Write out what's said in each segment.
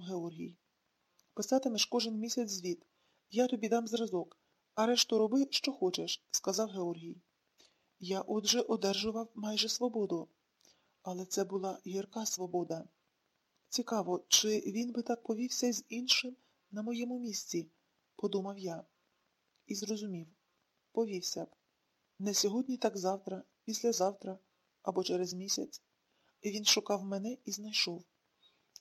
Георгій. Писатимеш кожен місяць звіт. Я тобі дам зразок, а решту роби, що хочеш, сказав Георгій. Я отже одержував майже свободу, але це була гірка свобода. Цікаво, чи він би так повівся з іншим на моєму місці, подумав я. І зрозумів, повівся б. Не сьогодні, так завтра, післязавтра або через місяць. Він шукав мене і знайшов.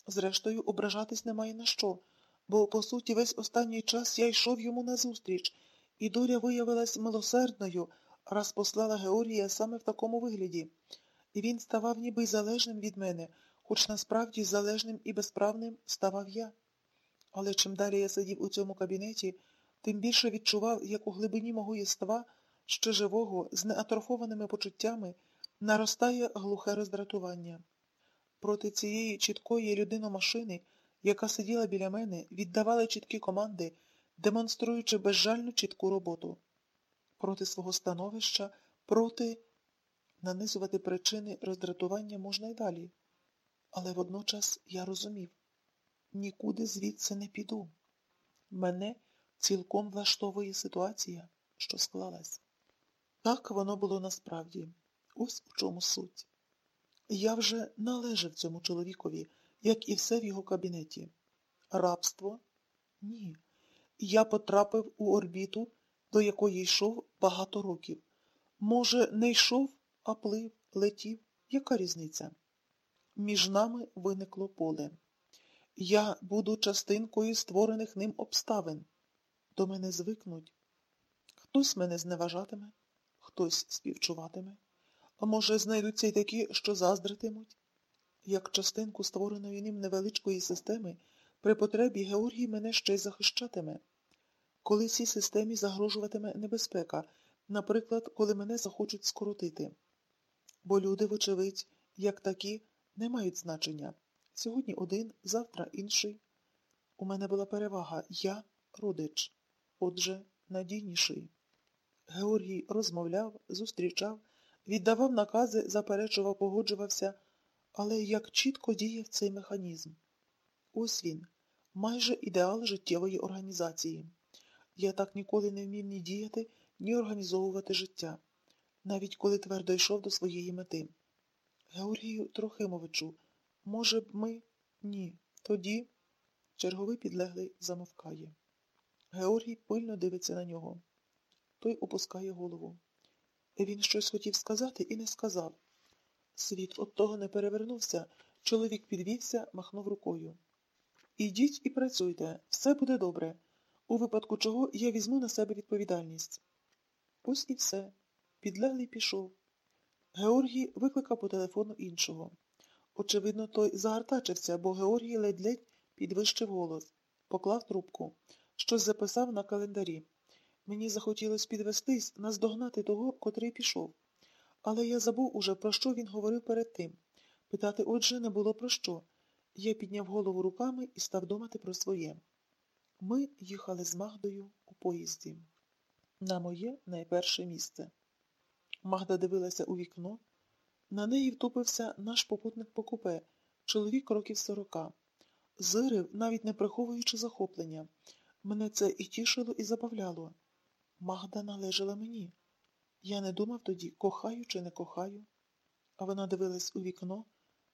Зрештою, ображатись немає на що, бо, по суті, весь останній час я йшов йому назустріч, і доля виявилась милосердною, раз послала Георгія саме в такому вигляді. І він ставав ніби залежним від мене, хоч насправді залежним і безправним ставав я. Але чим далі я сидів у цьому кабінеті, тим більше відчував, як у глибині мого єства, ще живого, з неатрофованими почуттями, наростає глухе роздратування. Проти цієї чіткої людиномашини, яка сиділа біля мене, віддавали чіткі команди, демонструючи безжальну чітку роботу. Проти свого становища, проти нанизувати причини роздратування можна й далі. Але водночас я розумів нікуди звідси не піду. Мене цілком влаштовує ситуація, що склалась. Так воно було насправді. Ось у чому суть. Я вже належав цьому чоловікові, як і все в його кабінеті. Рабство? Ні. Я потрапив у орбіту, до якої йшов багато років. Може, не йшов, а плив, летів. Яка різниця? Між нами виникло поле. Я буду частинкою створених ним обставин. До мене звикнуть. Хтось мене зневажатиме, хтось співчуватиме. А може, знайдуться й такі, що заздритимуть? Як частинку створеної ним невеличкої системи, при потребі Георгій мене ще й захищатиме. Коли цій системі загрожуватиме небезпека, наприклад, коли мене захочуть скоротити. Бо люди, вочевидь, як такі, не мають значення. Сьогодні один, завтра інший. У мене була перевага я родич, отже, надійніший. Георгій розмовляв, зустрічав, віддавав накази, заперечував, погоджувався, але як чітко діяв цей механізм. Ось він, майже ідеал життєвої організації. Я так ніколи не вмів ні діяти, ні організовувати життя, навіть коли твердо йшов до своєї мети. Георгію Трохимовичу, може б, ми? Ні. Тоді черговий підлеглий замовкає. Георгій пильно дивиться на нього. Той опускає голову. Він щось хотів сказати і не сказав. Світ от того не перевернувся. Чоловік підвівся, махнув рукою. Ідіть і працюйте, все буде добре. У випадку чого я візьму на себе відповідальність. Ось і все. Підлеглий пішов. Георгій викликав по телефону іншого. Очевидно, той загартачився, бо Георгій ледь-ледь підвищив голос, поклав трубку, щось записав на календарі. Мені захотілося підвестись, наздогнати того, котрий пішов. Але я забув уже, про що він говорив перед тим. Питати, отже, не було про що. Я підняв голову руками і став думати про своє. Ми їхали з Магдою у поїзді. На моє найперше місце. Магда дивилася у вікно. На неї втупився наш попутник по купе, чоловік років сорока. Зирив, навіть не приховуючи захоплення. Мене це і тішило, і забавляло. Магда належала мені. Я не думав тоді, кохаю чи не кохаю. А вона дивилась у вікно,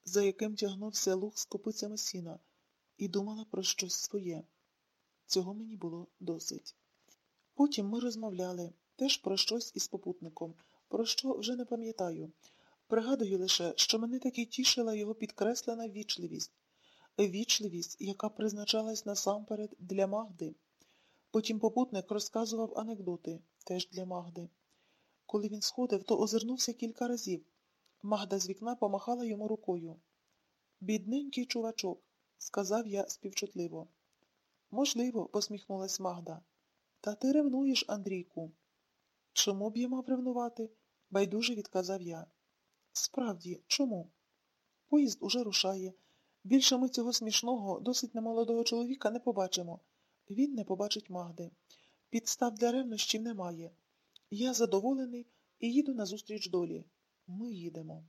за яким тягнувся луг з копицями сіна, і думала про щось своє. Цього мені було досить. Потім ми розмовляли теж про щось із попутником, про що вже не пам'ятаю. Пригадую лише, що мене таки тішила його підкреслена вічливість, вічливість, яка призначалась насамперед для Магди. Потім попутник розказував анекдоти, теж для Магди. Коли він сходив, то озирнувся кілька разів. Магда з вікна помахала йому рукою. Бідненький чувачок, сказав я співчутливо. Можливо, посміхнулась Магда. Та ти ревнуєш, Андрійку. Чому б я мав ревнувати? байдуже відказав я. Справді, чому? Поїзд уже рушає. Більше ми цього смішного, досить немолодого чоловіка не побачимо. Він не побачить Магди. Підстав для ревнощів немає. Я задоволений і їду назустріч долі. Ми їдемо.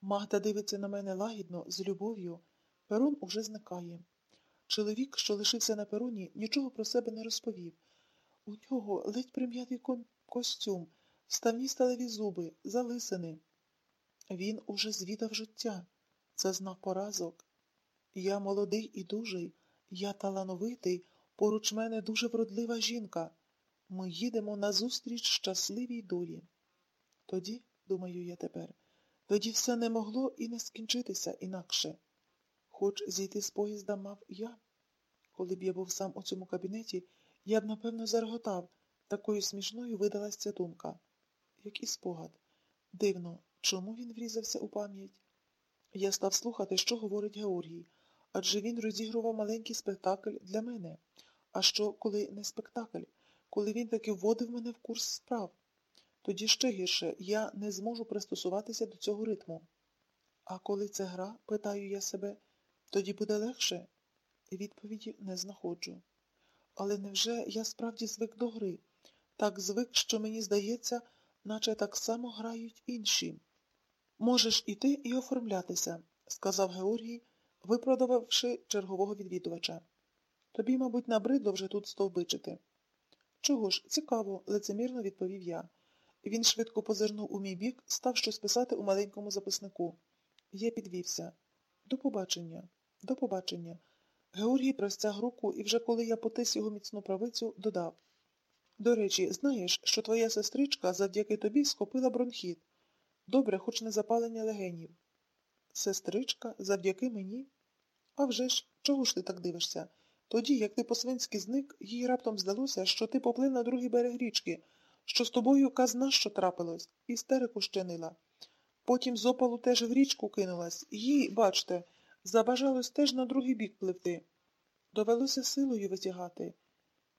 Магда дивиться на мене лагідно, з любов'ю. Перун уже зникає. Чоловік, що лишився на пероні, нічого про себе не розповів. У нього ледь прим'ятий ко- костюм, вставні сталеві зуби, залисини. Він уже звідав життя, зазнав поразок. Я молодий і дужий, я талановитий, поруч мене дуже вродлива жінка. Ми їдемо назустріч щасливій долі. Тоді, думаю я тепер, тоді все не могло і не скінчитися інакше. Хоч зійти з поїзда мав я. Коли б я був сам у цьому кабінеті, я б, напевно, зареготав. Такою смішною видалась ця думка. Як і спогад. Дивно, чому він врізався у пам'ять? Я став слухати, що говорить Георгій, адже він розігрував маленький спектакль для мене. А що, коли не спектакль, коли він таки вводив мене в курс справ? Тоді ще гірше, я не зможу пристосуватися до цього ритму. А коли це гра, питаю я себе, тоді буде легше? Відповіді не знаходжу. Але невже я справді звик до гри? Так звик, що мені здається, наче так само грають інші. Можеш іти і оформлятися, сказав Георгій, випродававши чергового відвідувача. Тобі, мабуть, набридло вже тут стовбичити. Чого ж, цікаво, лицемірно відповів я. Він швидко позирнув у мій бік, став щось писати у маленькому записнику. Я підвівся. До побачення, до побачення. Георгій простяг руку, і вже коли я потис його міцну правицю, додав. До речі, знаєш, що твоя сестричка завдяки тобі схопила бронхіт. Добре, хоч не запалення легенів. Сестричка, завдяки мені? А вже ж, чого ж ти так дивишся? Тоді, як ти по-свинськи зник, їй раптом здалося, що ти поплив на другий берег річки, що з тобою казна, що трапилось, істерику щинила. Потім з опалу теж в річку кинулась, їй, бачте, забажалось теж на другий бік пливти. Довелося силою витягати.